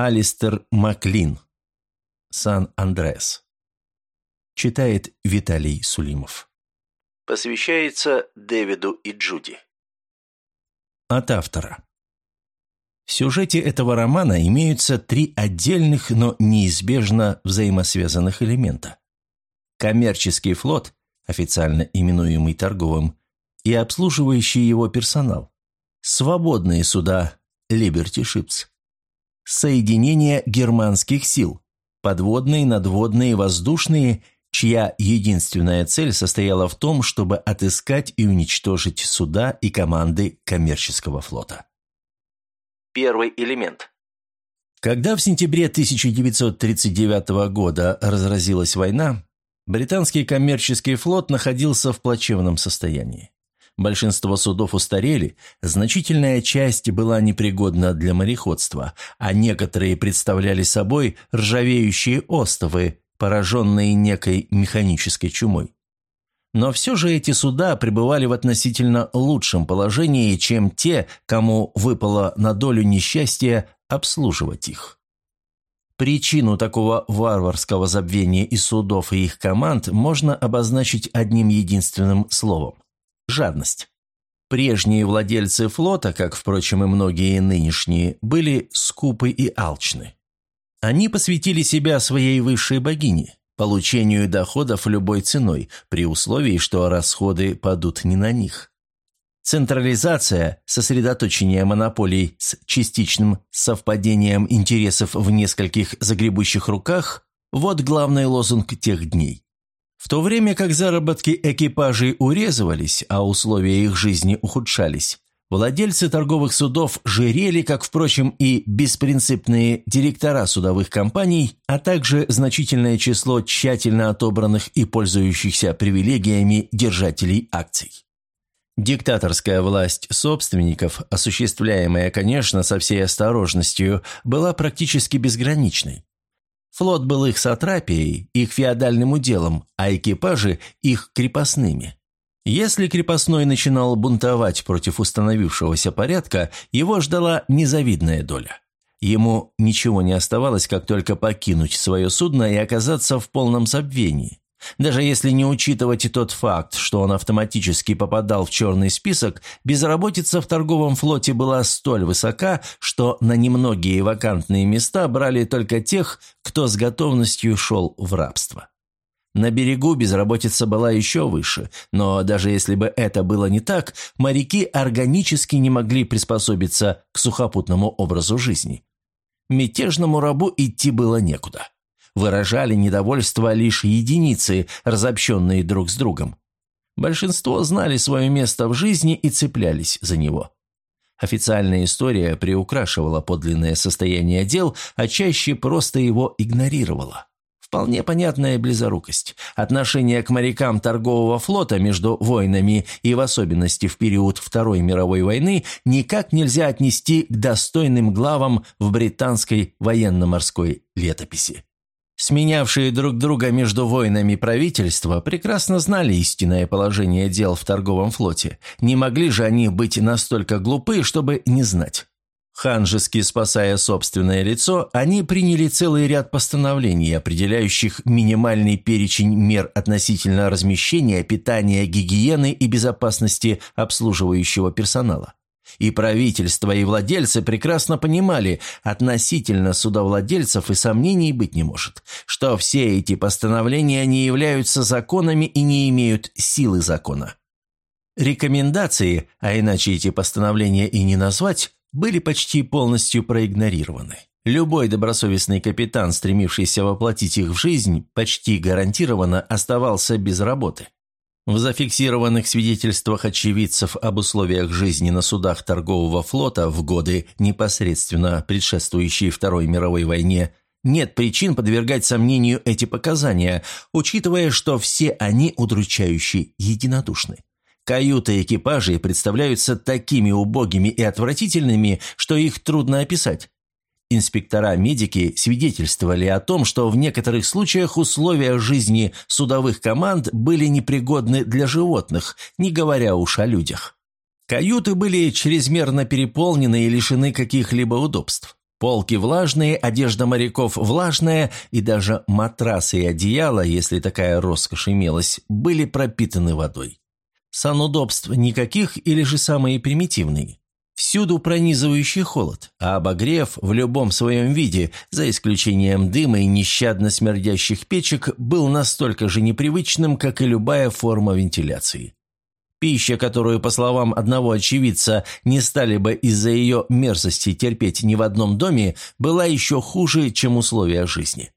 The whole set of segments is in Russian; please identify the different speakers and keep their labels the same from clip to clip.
Speaker 1: Алистер Маклин. Сан-Андреас. Читает Виталий Сулимов. Посвящается Дэвиду и Джуди. От автора. В сюжете этого романа имеются три отдельных, но неизбежно взаимосвязанных элемента. Коммерческий флот, официально именуемый торговым, и обслуживающий его персонал. Свободные суда Liberty Ships. Соединение германских сил, подводные, надводные, воздушные, чья единственная цель состояла в том, чтобы отыскать и уничтожить суда и команды коммерческого флота. Первый элемент. Когда в сентябре 1939 года разразилась война, британский коммерческий флот находился в плачевном состоянии. Большинство судов устарели, значительная часть была непригодна для мореходства, а некоторые представляли собой ржавеющие остовы, пораженные некой механической чумой. Но все же эти суда пребывали в относительно лучшем положении, чем те, кому выпало на долю несчастья обслуживать их. Причину такого варварского забвения и судов и их команд можно обозначить одним единственным словом жадность. Прежние владельцы флота, как, впрочем, и многие нынешние, были скупы и алчны. Они посвятили себя своей высшей богине, получению доходов любой ценой, при условии, что расходы падут не на них. Централизация, сосредоточение монополий с частичным совпадением интересов в нескольких загребущих руках – вот главный лозунг тех дней. В то время как заработки экипажей урезывались, а условия их жизни ухудшались, владельцы торговых судов жирели, как, впрочем, и беспринципные директора судовых компаний, а также значительное число тщательно отобранных и пользующихся привилегиями держателей акций. Диктаторская власть собственников, осуществляемая, конечно, со всей осторожностью, была практически безграничной. Флот был их сатрапией, их феодальным уделом, а экипажи – их крепостными. Если крепостной начинал бунтовать против установившегося порядка, его ждала незавидная доля. Ему ничего не оставалось, как только покинуть свое судно и оказаться в полном забвении. Даже если не учитывать и тот факт, что он автоматически попадал в черный список, безработица в торговом флоте была столь высока, что на немногие вакантные места брали только тех, кто с готовностью шел в рабство. На берегу безработица была еще выше, но даже если бы это было не так, моряки органически не могли приспособиться к сухопутному образу жизни. Мятежному рабу идти было некуда выражали недовольство лишь единицы, разобщенные друг с другом. Большинство знали свое место в жизни и цеплялись за него. Официальная история приукрашивала подлинное состояние дел, а чаще просто его игнорировала. Вполне понятная близорукость. Отношение к морякам торгового флота между войнами и в особенности в период Второй мировой войны никак нельзя отнести к достойным главам в британской военно-морской летописи. Сменявшие друг друга между войнами правительства прекрасно знали истинное положение дел в торговом флоте. Не могли же они быть настолько глупы, чтобы не знать. Ханжески спасая собственное лицо, они приняли целый ряд постановлений, определяющих минимальный перечень мер относительно размещения, питания, гигиены и безопасности обслуживающего персонала. И правительство, и владельцы прекрасно понимали, относительно судовладельцев и сомнений быть не может, что все эти постановления не являются законами и не имеют силы закона. Рекомендации, а иначе эти постановления и не назвать, были почти полностью проигнорированы. Любой добросовестный капитан, стремившийся воплотить их в жизнь, почти гарантированно оставался без работы. В зафиксированных свидетельствах очевидцев об условиях жизни на судах торгового флота в годы, непосредственно предшествующие Второй мировой войне, нет причин подвергать сомнению эти показания, учитывая, что все они удручающе единодушны. Каюты экипажей представляются такими убогими и отвратительными, что их трудно описать. Инспектора-медики свидетельствовали о том, что в некоторых случаях условия жизни судовых команд были непригодны для животных, не говоря уж о людях. Каюты были чрезмерно переполнены и лишены каких-либо удобств. Полки влажные, одежда моряков влажная, и даже матрасы и одеяла, если такая роскошь имелась, были пропитаны водой. Санудобств никаких или же самые примитивные. Всюду пронизывающий холод, а обогрев в любом своем виде, за исключением дыма и нещадно смердящих печек, был настолько же непривычным, как и любая форма вентиляции. Пища, которую, по словам одного очевидца, не стали бы из-за ее мерзости терпеть ни в одном доме, была еще хуже, чем условия жизни.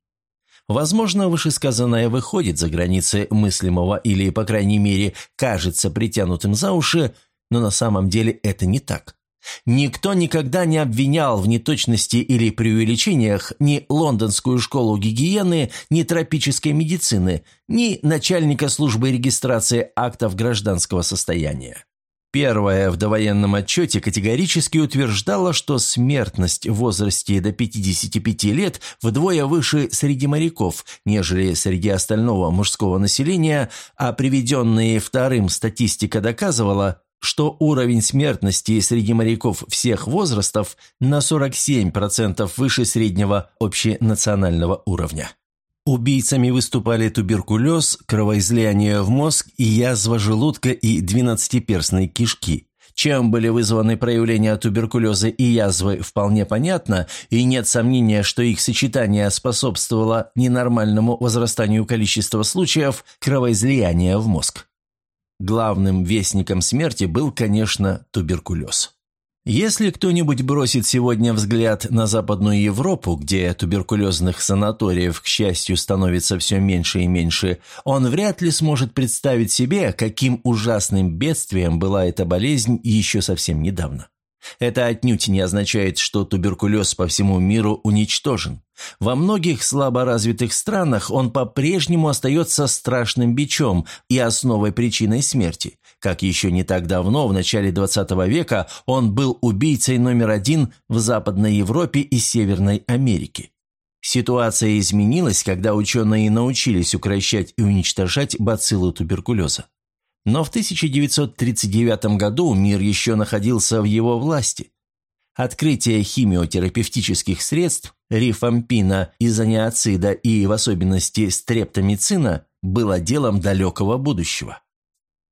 Speaker 1: Возможно, вышесказанное выходит за границы мыслимого или, по крайней мере, кажется притянутым за уши, но на самом деле это не так. Никто никогда не обвинял в неточности или преувеличениях ни лондонскую школу гигиены, ни тропической медицины, ни начальника службы регистрации актов гражданского состояния. Первое в довоенном отчете категорически утверждало, что смертность в возрасте до 55 лет вдвое выше среди моряков, нежели среди остального мужского населения, а приведенные вторым статистика доказывала, что уровень смертности среди моряков всех возрастов на 47% выше среднего общенационального уровня. Убийцами выступали туберкулез, кровоизлияние в мозг и язва желудка и двенадцатиперстной кишки. Чем были вызваны проявления туберкулеза и язвы, вполне понятно, и нет сомнения, что их сочетание способствовало ненормальному возрастанию количества случаев кровоизлияния в мозг. Главным вестником смерти был, конечно, туберкулез. Если кто-нибудь бросит сегодня взгляд на Западную Европу, где туберкулезных санаториев, к счастью, становится все меньше и меньше, он вряд ли сможет представить себе, каким ужасным бедствием была эта болезнь еще совсем недавно. Это отнюдь не означает, что туберкулез по всему миру уничтожен. Во многих слаборазвитых странах он по-прежнему остается страшным бичом и основой причиной смерти. Как еще не так давно, в начале 20 века, он был убийцей номер один в Западной Европе и Северной Америке. Ситуация изменилась, когда ученые научились укрощать и уничтожать бациллу туберкулеза. Но в 1939 году мир еще находился в его власти. Открытие химиотерапевтических средств, рифампина, изониацида и в особенности стрептомицина было делом далекого будущего.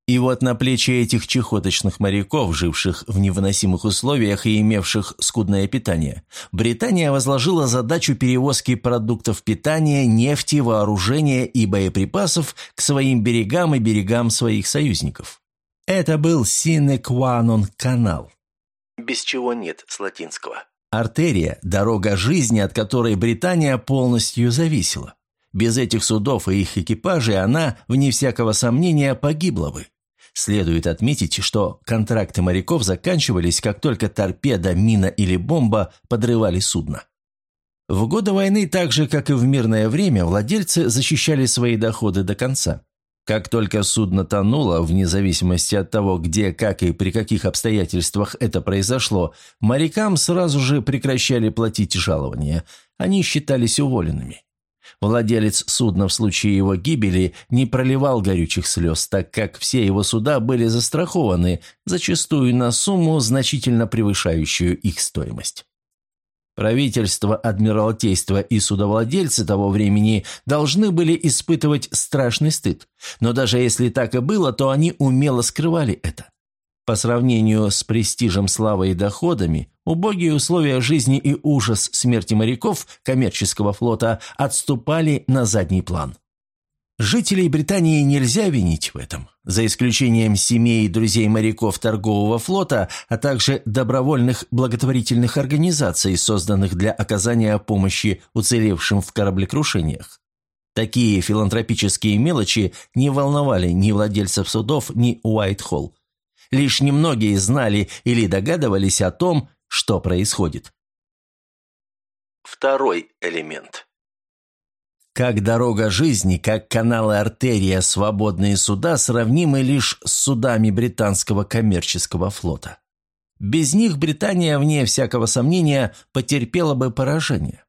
Speaker 1: И вот на плечи этих чехоточных моряков, живших в невыносимых условиях и имевших скудное питание, Британия возложила задачу перевозки продуктов питания, нефти, вооружения и боеприпасов к своим берегам и берегам своих союзников. Это был Синекванон канал. Без чего нет с латинского. Артерия – дорога жизни, от которой Британия полностью зависела. Без этих судов и их экипажей она, вне всякого сомнения, погибла бы. Следует отметить, что контракты моряков заканчивались, как только торпеда, мина или бомба подрывали судно. В годы войны, так же, как и в мирное время, владельцы защищали свои доходы до конца. Как только судно тонуло, вне зависимости от того, где, как и при каких обстоятельствах это произошло, морякам сразу же прекращали платить жалования. Они считались уволенными. Владелец судна в случае его гибели не проливал горючих слез, так как все его суда были застрахованы, зачастую на сумму, значительно превышающую их стоимость. Правительство, адмиралтейство и судовладельцы того времени должны были испытывать страшный стыд, но даже если так и было, то они умело скрывали это. По сравнению с престижем, славой и доходами, убогие условия жизни и ужас смерти моряков коммерческого флота отступали на задний план. Жителей Британии нельзя винить в этом, за исключением семей и друзей моряков торгового флота, а также добровольных благотворительных организаций, созданных для оказания помощи уцелевшим в кораблекрушениях. Такие филантропические мелочи не волновали ни владельцев судов, ни Уайтхолл. Лишь немногие знали или догадывались о том, что происходит. Второй элемент. Как дорога жизни, как каналы артерия, свободные суда сравнимы лишь с судами британского коммерческого флота. Без них Британия, вне всякого сомнения, потерпела бы поражение.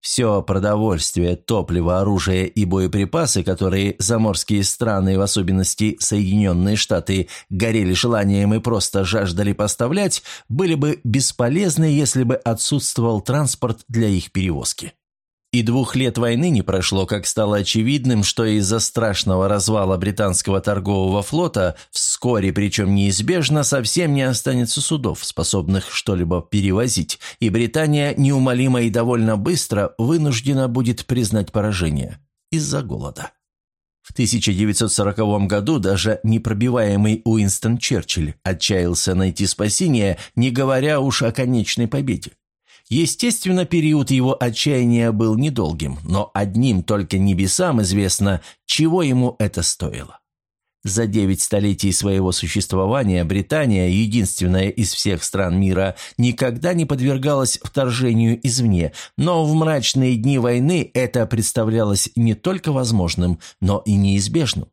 Speaker 1: Все продовольствие, топливо, оружие и боеприпасы, которые заморские страны, в особенности Соединенные Штаты, горели желанием и просто жаждали поставлять, были бы бесполезны, если бы отсутствовал транспорт для их перевозки. И двух лет войны не прошло, как стало очевидным, что из-за страшного развала британского торгового флота вскоре, причем неизбежно, совсем не останется судов, способных что-либо перевозить, и Британия неумолимо и довольно быстро вынуждена будет признать поражение из-за голода. В 1940 году даже непробиваемый Уинстон Черчилль отчаялся найти спасение, не говоря уж о конечной победе. Естественно, период его отчаяния был недолгим, но одним только небесам известно, чего ему это стоило. За девять столетий своего существования Британия, единственная из всех стран мира, никогда не подвергалась вторжению извне, но в мрачные дни войны это представлялось не только возможным, но и неизбежным.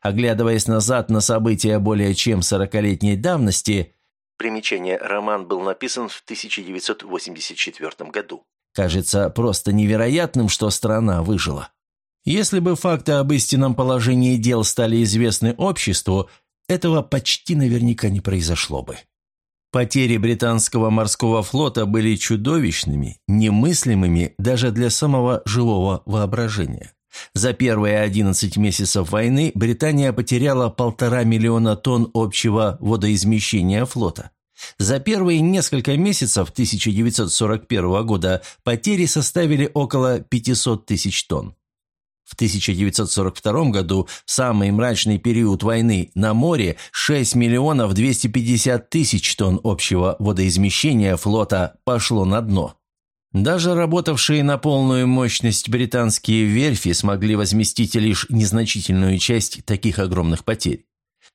Speaker 1: Оглядываясь назад на события более чем сорокалетней давности,
Speaker 2: Примечание. Роман был написан в 1984 году.
Speaker 1: Кажется просто невероятным, что страна выжила. Если бы факты об истинном положении дел стали известны обществу, этого почти наверняка не произошло бы. Потери британского морского флота были чудовищными, немыслимыми даже для самого живого воображения. За первые 11 месяцев войны Британия потеряла полтора миллиона тонн общего водоизмещения флота. За первые несколько месяцев 1941 года потери составили около 500 тысяч тонн. В 1942 году, в самый мрачный период войны, на море 6 миллионов 250 тысяч тонн общего водоизмещения флота пошло на дно. Даже работавшие на полную мощность британские верфи смогли возместить лишь незначительную часть таких огромных потерь.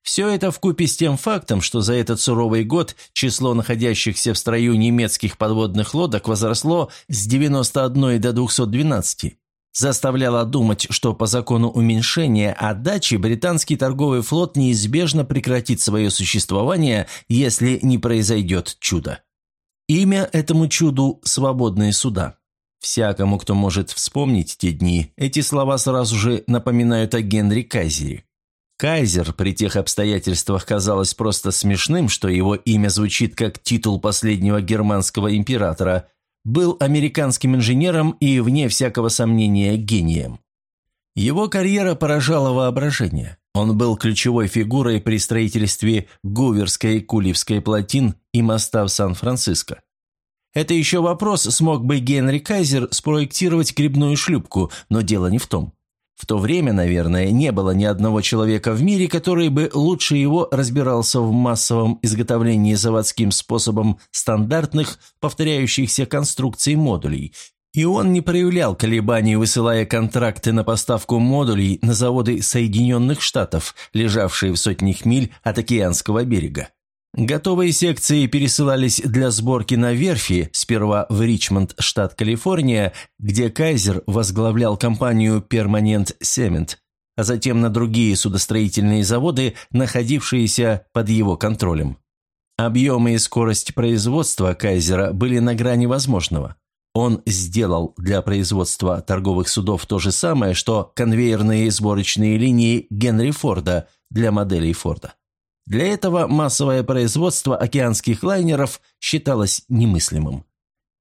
Speaker 1: Все это вкупе с тем фактом, что за этот суровый год число находящихся в строю немецких подводных лодок возросло с 91 до 212, заставляло думать, что по закону уменьшения отдачи британский торговый флот неизбежно прекратит свое существование, если не произойдет чудо. Имя этому чуду – свободные суда. Всякому, кто может вспомнить те дни, эти слова сразу же напоминают о Генри Кайзере. Кайзер при тех обстоятельствах казалось просто смешным, что его имя звучит как титул последнего германского императора, был американским инженером и, вне всякого сомнения, гением. Его карьера поражала воображение. Он был ключевой фигурой при строительстве Гуверской и Кулевской плотин и моста в Сан-Франциско. Это еще вопрос, смог бы Генри Кайзер спроектировать грибную шлюпку, но дело не в том. В то время, наверное, не было ни одного человека в мире, который бы лучше его разбирался в массовом изготовлении заводским способом стандартных, повторяющихся конструкций модулей, и он не проявлял колебаний, высылая контракты на поставку модулей на заводы Соединенных Штатов, лежавшие в сотнях миль от океанского берега. Готовые секции пересылались для сборки на верфи, сперва в Ричмонд, штат Калифорния, где Кайзер возглавлял компанию Permanent Cement, а затем на другие судостроительные заводы, находившиеся под его контролем. Объемы и скорость производства Кайзера были на грани возможного. Он сделал для производства торговых судов то же самое, что конвейерные сборочные линии Генри Форда для моделей Форда. Для этого массовое производство океанских лайнеров считалось немыслимым.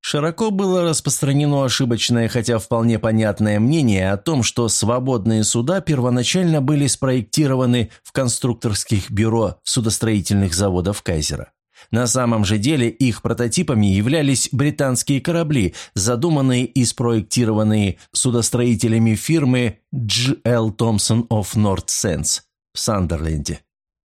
Speaker 1: Широко было распространено ошибочное, хотя вполне понятное мнение о том, что свободные суда первоначально были спроектированы в конструкторских бюро судостроительных заводов Кайзера. На самом же деле их прототипами являлись британские корабли, задуманные и спроектированные судостроителями фирмы G.L. Thompson of North Sands в Сандерленде.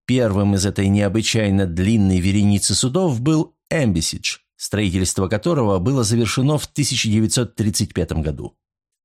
Speaker 1: Первым из этой необычайно длинной вереницы судов был Эмбисидж, строительство которого было завершено в 1935 году.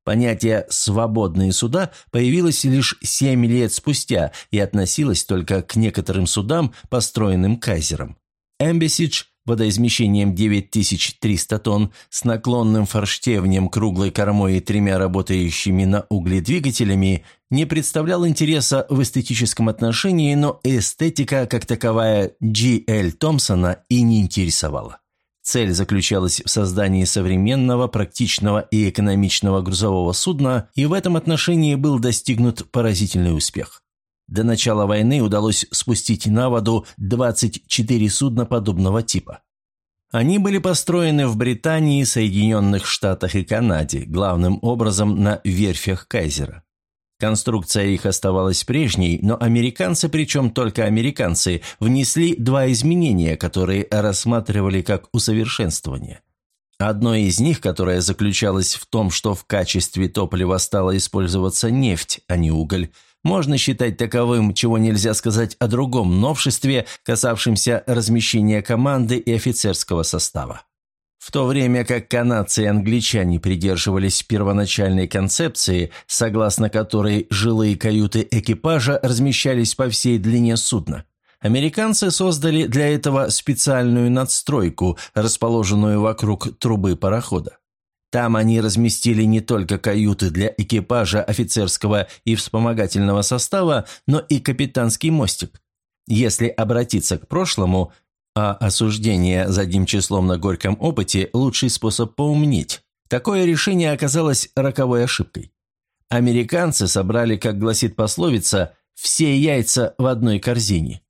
Speaker 1: Понятие «свободные суда» появилось лишь семь лет спустя и относилось только к некоторым судам, построенным Кайзером. Эмбисидж водоизмещением 9300 тонн, с наклонным форштевнем, круглой кормой и тремя работающими на угле двигателями, не представлял интереса в эстетическом отношении, но эстетика, как таковая, G.L. Томпсона и не интересовала. Цель заключалась в создании современного, практичного и экономичного грузового судна, и в этом отношении был достигнут поразительный успех. До начала войны удалось спустить на воду 24 судна подобного типа. Они были построены в Британии, Соединенных Штатах и Канаде, главным образом на верфях Кайзера. Конструкция их оставалась прежней, но американцы, причем только американцы, внесли два изменения, которые рассматривали как усовершенствование. Одно из них, которое заключалось в том, что в качестве топлива стала использоваться нефть, а не уголь, можно считать таковым, чего нельзя сказать о другом новшестве, касавшемся размещения команды и офицерского состава. В то время как канадцы и англичане придерживались первоначальной концепции, согласно которой жилые каюты экипажа размещались по всей длине судна, американцы создали для этого специальную надстройку, расположенную вокруг трубы парохода. Там они разместили не только каюты для экипажа офицерского и вспомогательного состава, но и капитанский мостик. Если обратиться к прошлому, а осуждение задним числом на горьком опыте – лучший способ поумнеть. Такое решение оказалось роковой ошибкой. Американцы собрали, как гласит пословица, все яйца в одной корзине.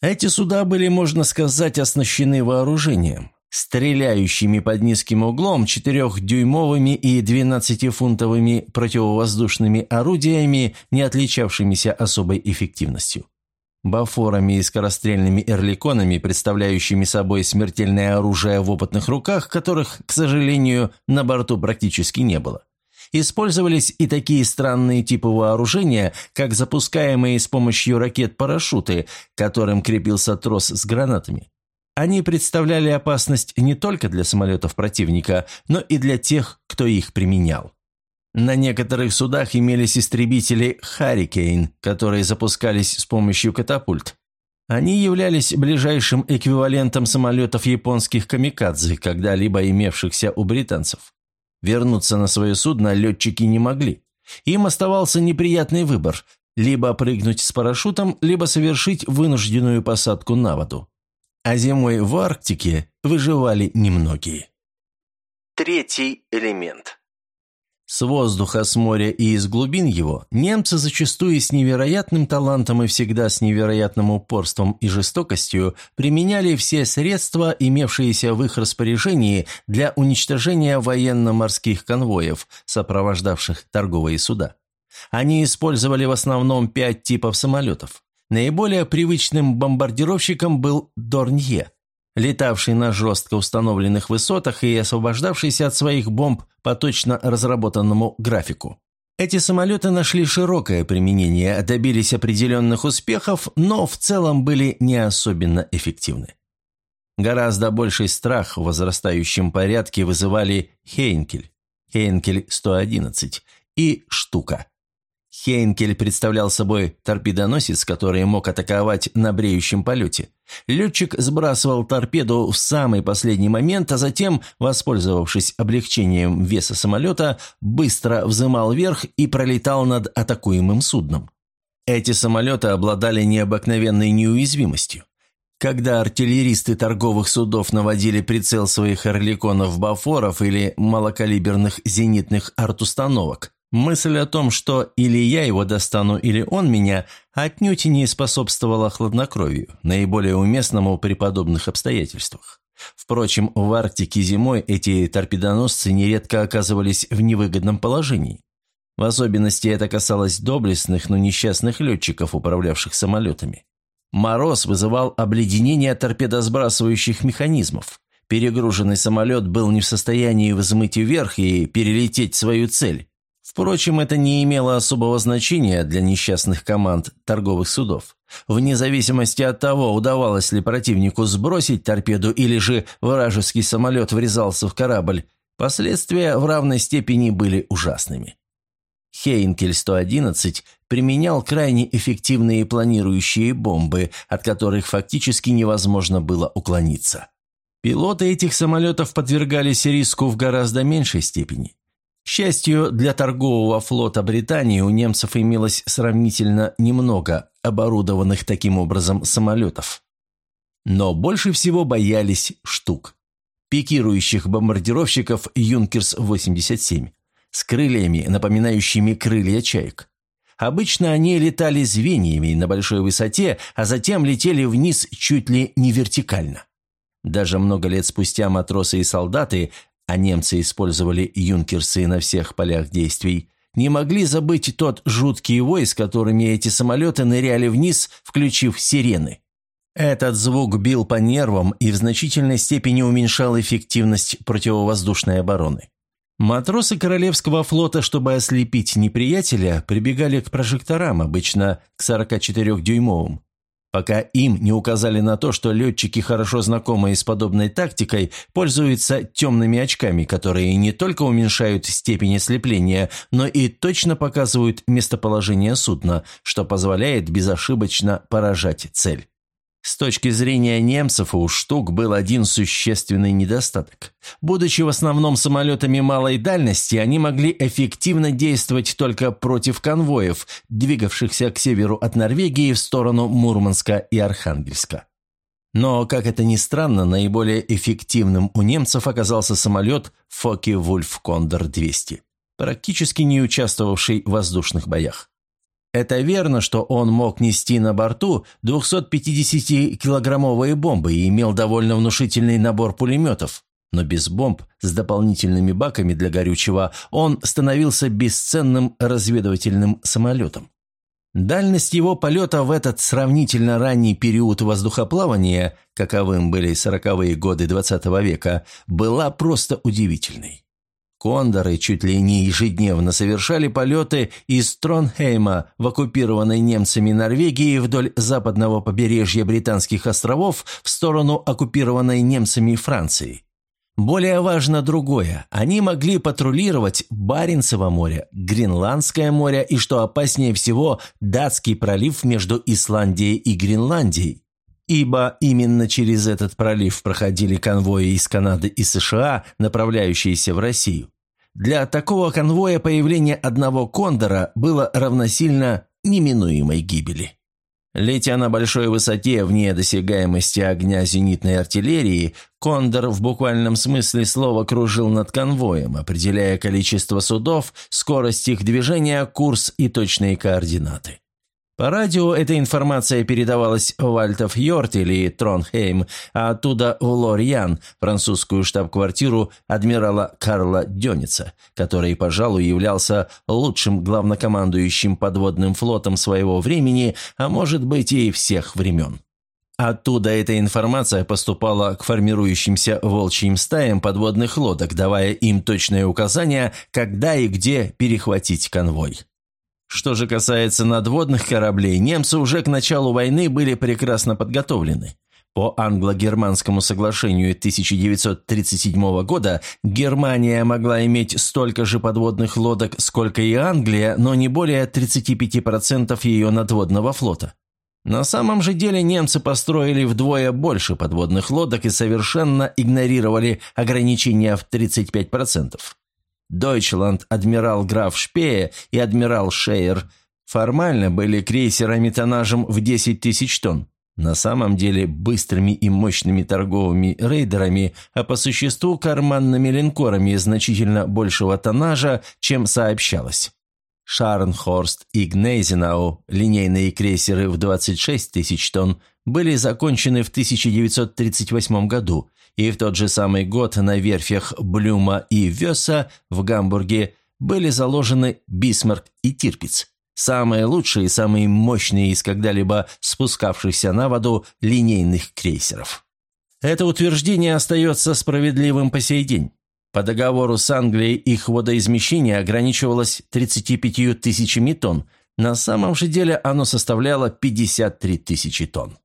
Speaker 1: Эти суда были, можно сказать, оснащены вооружением, стреляющими под низким углом четырехдюймовыми и двенадцатифунтовыми противовоздушными орудиями, не отличавшимися особой эффективностью бафорами и скорострельными эрликонами, представляющими собой смертельное оружие в опытных руках, которых, к сожалению, на борту практически не было. Использовались и такие странные типы вооружения, как запускаемые с помощью ракет парашюты, которым крепился трос с гранатами. Они представляли опасность не только для самолетов противника, но и для тех, кто их применял. На некоторых судах имелись истребители «Харрикейн», которые запускались с помощью катапульт. Они являлись ближайшим эквивалентом самолетов японских «Камикадзе», когда-либо имевшихся у британцев. Вернуться на свое судно летчики не могли. Им оставался неприятный выбор – либо прыгнуть с парашютом, либо совершить вынужденную посадку на воду. А зимой в Арктике выживали немногие.
Speaker 2: Третий элемент.
Speaker 1: С воздуха, с моря и из глубин его немцы зачастую с невероятным талантом и всегда с невероятным упорством и жестокостью применяли все средства, имевшиеся в их распоряжении для уничтожения военно-морских конвоев, сопровождавших торговые суда. Они использовали в основном пять типов самолетов. Наиболее привычным бомбардировщиком был «Дорнье», летавший на жестко установленных высотах и освобождавшийся от своих бомб по точно разработанному графику. Эти самолеты нашли широкое применение, добились определенных успехов, но в целом были не особенно эффективны. Гораздо больший страх в возрастающем порядке вызывали Хейнкель, Хейнкель-111 и Штука. Хейнкель представлял собой торпедоносец, который мог атаковать на бреющем полете. Летчик сбрасывал торпеду в самый последний момент, а затем, воспользовавшись облегчением веса самолета, быстро взымал вверх и пролетал над атакуемым судном. Эти самолеты обладали необыкновенной неуязвимостью. Когда артиллеристы торговых судов наводили прицел своих орликонов-бафоров или малокалиберных зенитных артустановок, Мысль о том, что или я его достану, или он меня, отнюдь не способствовала хладнокровию, наиболее уместному при подобных обстоятельствах. Впрочем, в Арктике зимой эти торпедоносцы нередко оказывались в невыгодном положении. В особенности это касалось доблестных, но несчастных летчиков, управлявших самолетами. Мороз вызывал обледенение торпедосбрасывающих механизмов. Перегруженный самолет был не в состоянии взмыть вверх и перелететь свою цель. Впрочем, это не имело особого значения для несчастных команд торговых судов. Вне зависимости от того, удавалось ли противнику сбросить торпеду или же вражеский самолет врезался в корабль, последствия в равной степени были ужасными. Хейнкель-111 применял крайне эффективные планирующие бомбы, от которых фактически невозможно было уклониться. Пилоты этих самолетов подвергались риску в гораздо меньшей степени. Счастью, для торгового флота Британии у немцев имелось сравнительно немного оборудованных таким образом самолетов. Но больше всего боялись штук. пикирующих бомбардировщиков «Юнкерс-87» с крыльями, напоминающими крылья чаек. Обычно они летали звеньями на большой высоте, а затем летели вниз чуть ли не вертикально. Даже много лет спустя матросы и солдаты, а немцы использовали юнкерсы на всех полях действий, не могли забыть тот жуткий вой, с которыми эти самолеты ныряли вниз, включив сирены. Этот звук бил по нервам и в значительной степени уменьшал эффективность противовоздушной обороны. Матросы Королевского флота, чтобы ослепить неприятеля, прибегали к прожекторам, обычно к 44-дюймовым. Пока им не указали на то, что летчики, хорошо знакомые с подобной тактикой, пользуются темными очками, которые не только уменьшают степень ослепления, но и точно показывают местоположение судна, что позволяет безошибочно поражать цель. С точки зрения немцев у штук был один существенный недостаток. Будучи в основном самолетами малой дальности, они могли эффективно действовать только против конвоев, двигавшихся к северу от Норвегии в сторону Мурманска и Архангельска. Но, как это ни странно, наиболее эффективным у немцев оказался самолет Фоки-Вульф Кондор-200, практически не участвовавший в воздушных боях. Это верно, что он мог нести на борту 250-килограммовые бомбы и имел довольно внушительный набор пулеметов. Но без бомб с дополнительными баками для горючего он становился бесценным разведывательным самолетом. Дальность его полета в этот сравнительно ранний период воздухоплавания, каковым были сороковые годы XX века, была просто удивительной. Кондоры чуть ли не ежедневно совершали полеты из Тронхейма в оккупированной немцами Норвегии вдоль западного побережья Британских островов в сторону оккупированной немцами Франции. Более важно другое. Они могли патрулировать Баренцево море, Гренландское море и, что опаснее всего, Датский пролив между Исландией и Гренландией ибо именно через этот пролив проходили конвои из Канады и США, направляющиеся в Россию. Для такого конвоя появление одного кондора было равносильно неминуемой гибели. Летя на большой высоте вне досягаемости огня зенитной артиллерии, Кондор в буквальном смысле слова кружил над конвоем, определяя количество судов, скорость их движения, курс и точные координаты. По радио эта информация передавалась в Альтофьорд или Тронхейм, а оттуда в Лорьян, французскую штаб-квартиру адмирала Карла Дёница, который, пожалуй, являлся лучшим главнокомандующим подводным флотом своего времени, а может быть и всех времен. Оттуда эта информация поступала к формирующимся волчьим стаям подводных лодок, давая им точные указания, когда и где перехватить конвой. Что же касается надводных кораблей, немцы уже к началу войны были прекрасно подготовлены. По англо-германскому соглашению 1937 года Германия могла иметь столько же подводных лодок, сколько и Англия, но не более 35% ее надводного флота. На самом же деле немцы построили вдвое больше подводных лодок и совершенно игнорировали ограничения в 35%. Дойчланд, адмирал граф Шпее и адмирал Шейер формально были крейсерами тоннажем в 10 тысяч тонн. На самом деле быстрыми и мощными торговыми рейдерами, а по существу карманными линкорами значительно большего тоннажа, чем сообщалось. Шарнхорст и Гнейзенау, линейные крейсеры в 26 тысяч тонн, были закончены в 1938 году, и в тот же самый год на верфях Блюма и Веса в Гамбурге были заложены Бисмарк и Тирпиц, самые лучшие и самые мощные из когда-либо спускавшихся на воду линейных крейсеров. Это утверждение остается справедливым по сей день. По договору с Англией их водоизмещение ограничивалось 35 тысячами тонн, на самом же деле оно составляло 53 тысячи тонн.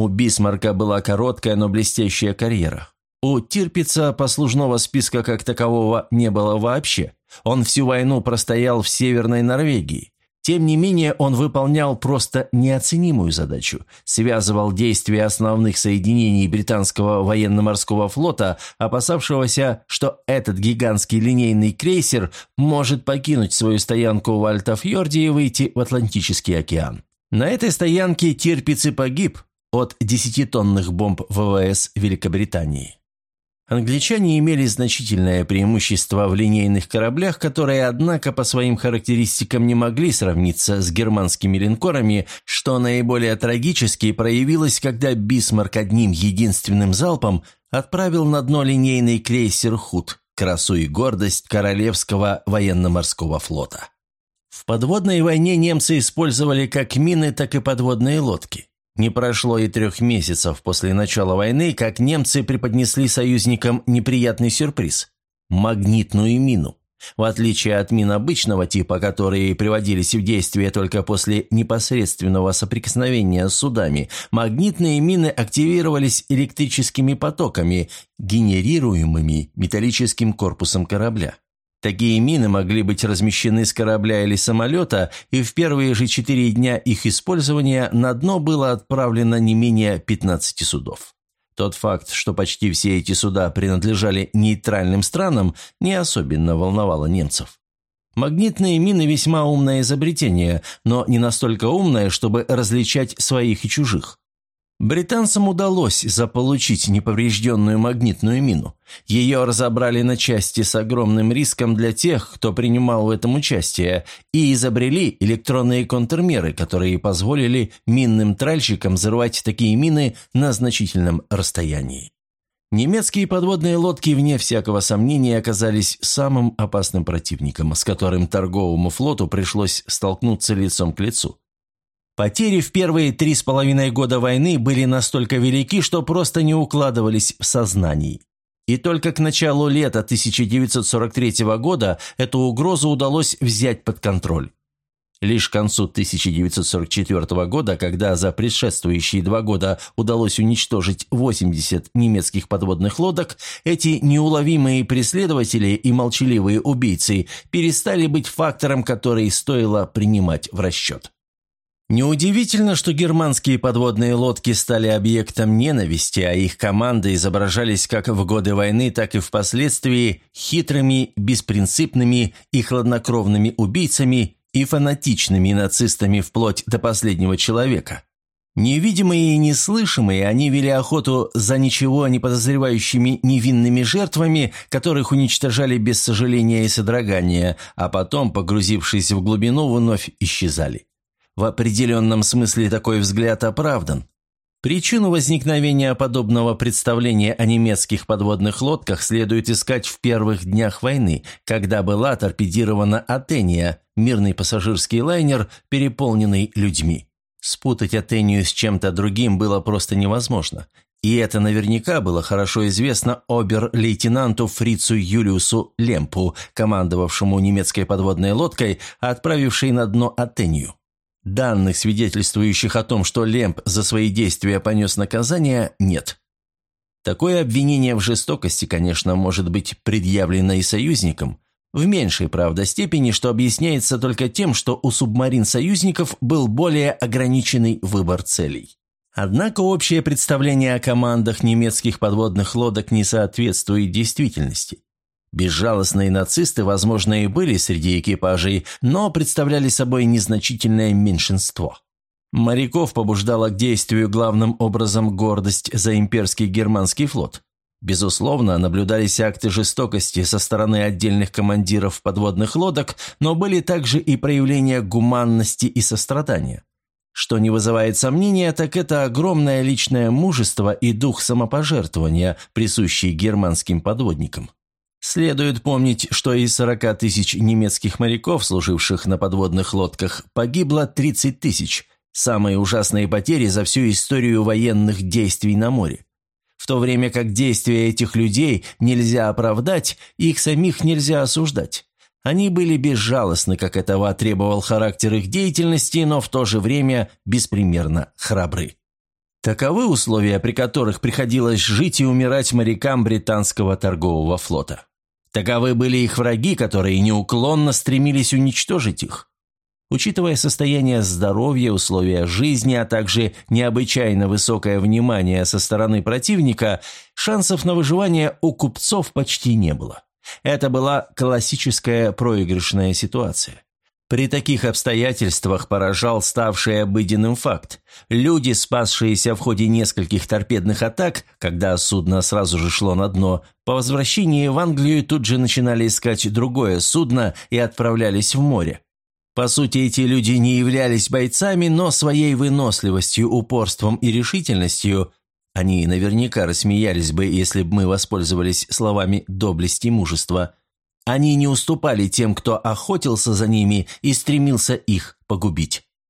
Speaker 1: У Бисмарка была короткая, но блестящая карьера. У Тирпица послужного списка как такового не было вообще. Он всю войну простоял в Северной Норвегии. Тем не менее, он выполнял просто неоценимую задачу. Связывал действия основных соединений британского военно-морского флота, опасавшегося, что этот гигантский линейный крейсер может покинуть свою стоянку в Альтафьорде и выйти в Атлантический океан. На этой стоянке Тирпиц погиб, от 10-тонных бомб ВВС Великобритании. Англичане имели значительное преимущество в линейных кораблях, которые, однако, по своим характеристикам не могли сравниться с германскими линкорами, что наиболее трагически проявилось, когда Бисмарк одним единственным залпом отправил на дно линейный крейсер «Худ», красу и гордость Королевского военно-морского флота. В подводной войне немцы использовали как мины, так и подводные лодки. Не прошло и трех месяцев после начала войны, как немцы преподнесли союзникам неприятный сюрприз – магнитную мину. В отличие от мин обычного типа, которые приводились в действие только после непосредственного соприкосновения с судами, магнитные мины активировались электрическими потоками, генерируемыми металлическим корпусом корабля. Такие мины могли быть размещены с корабля или самолета, и в первые же четыре дня их использования на дно было отправлено не менее 15 судов. Тот факт, что почти все эти суда принадлежали нейтральным странам, не особенно волновало немцев. Магнитные мины весьма умное изобретение, но не настолько умное, чтобы различать своих и чужих. Британцам удалось заполучить неповрежденную магнитную мину. Ее разобрали на части с огромным риском для тех, кто принимал в этом участие, и изобрели электронные контрмеры, которые позволили минным тральщикам взрывать такие мины на значительном расстоянии. Немецкие подводные лодки, вне всякого сомнения, оказались самым опасным противником, с которым торговому флоту пришлось столкнуться лицом к лицу. Потери в первые три с половиной года войны были настолько велики, что просто не укладывались в сознании. И только к началу лета 1943 года эту угрозу удалось взять под контроль. Лишь к концу 1944 года, когда за предшествующие два года удалось уничтожить 80 немецких подводных лодок, эти неуловимые преследователи и молчаливые убийцы перестали быть фактором, который стоило принимать в расчет. Неудивительно, что германские подводные лодки стали объектом ненависти, а их команды изображались как в годы войны, так и впоследствии хитрыми, беспринципными и хладнокровными убийцами и фанатичными нацистами вплоть до последнего человека. Невидимые и неслышимые, они вели охоту за ничего не подозревающими невинными жертвами, которых уничтожали без сожаления и содрогания, а потом, погрузившись в глубину, вновь исчезали. В определенном смысле такой взгляд оправдан. Причину возникновения подобного представления о немецких подводных лодках следует искать в первых днях войны, когда была торпедирована Атения, мирный пассажирский лайнер, переполненный людьми. Спутать Атению с чем-то другим было просто невозможно. И это наверняка было хорошо известно обер-лейтенанту Фрицу Юлиусу Лемпу, командовавшему немецкой подводной лодкой, отправившей на дно Атению. Данных, свидетельствующих о том, что Лемп за свои действия понес наказание, нет. Такое обвинение в жестокости, конечно, может быть предъявлено и союзникам, в меньшей, правда, степени, что объясняется только тем, что у субмарин союзников был более ограниченный выбор целей. Однако общее представление о командах немецких подводных лодок не соответствует действительности. Безжалостные нацисты, возможно, и были среди экипажей, но представляли собой незначительное меньшинство. Моряков побуждала к действию главным образом гордость за имперский германский флот. Безусловно, наблюдались акты жестокости со стороны отдельных командиров подводных лодок, но были также и проявления гуманности и сострадания. Что не вызывает сомнения, так это огромное личное мужество и дух самопожертвования, присущий германским подводникам. Следует помнить, что из 40 тысяч немецких моряков, служивших на подводных лодках, погибло 30 тысяч, самые ужасные потери за всю историю военных действий на море. В то время как действия этих людей нельзя оправдать, их самих нельзя осуждать. Они были безжалостны, как этого требовал характер их деятельности, но в то же время беспримерно храбры. Таковы условия, при которых приходилось жить и умирать морякам британского торгового флота. Таковы были их враги, которые неуклонно стремились уничтожить их. Учитывая состояние здоровья, условия жизни, а также необычайно высокое внимание со стороны противника, шансов на выживание у купцов почти не было. Это была классическая проигрышная ситуация. При таких обстоятельствах поражал ставший обыденным факт. Люди, спасшиеся в ходе нескольких торпедных атак, когда судно сразу же шло на дно, по возвращении в Англию тут же начинали искать другое судно и отправлялись в море. По сути, эти люди не являлись бойцами, но своей выносливостью, упорством и решительностью они наверняка рассмеялись бы, если бы мы воспользовались словами «доблесть и мужество», они не уступали тем, кто охотился за ними и стремился их погубить.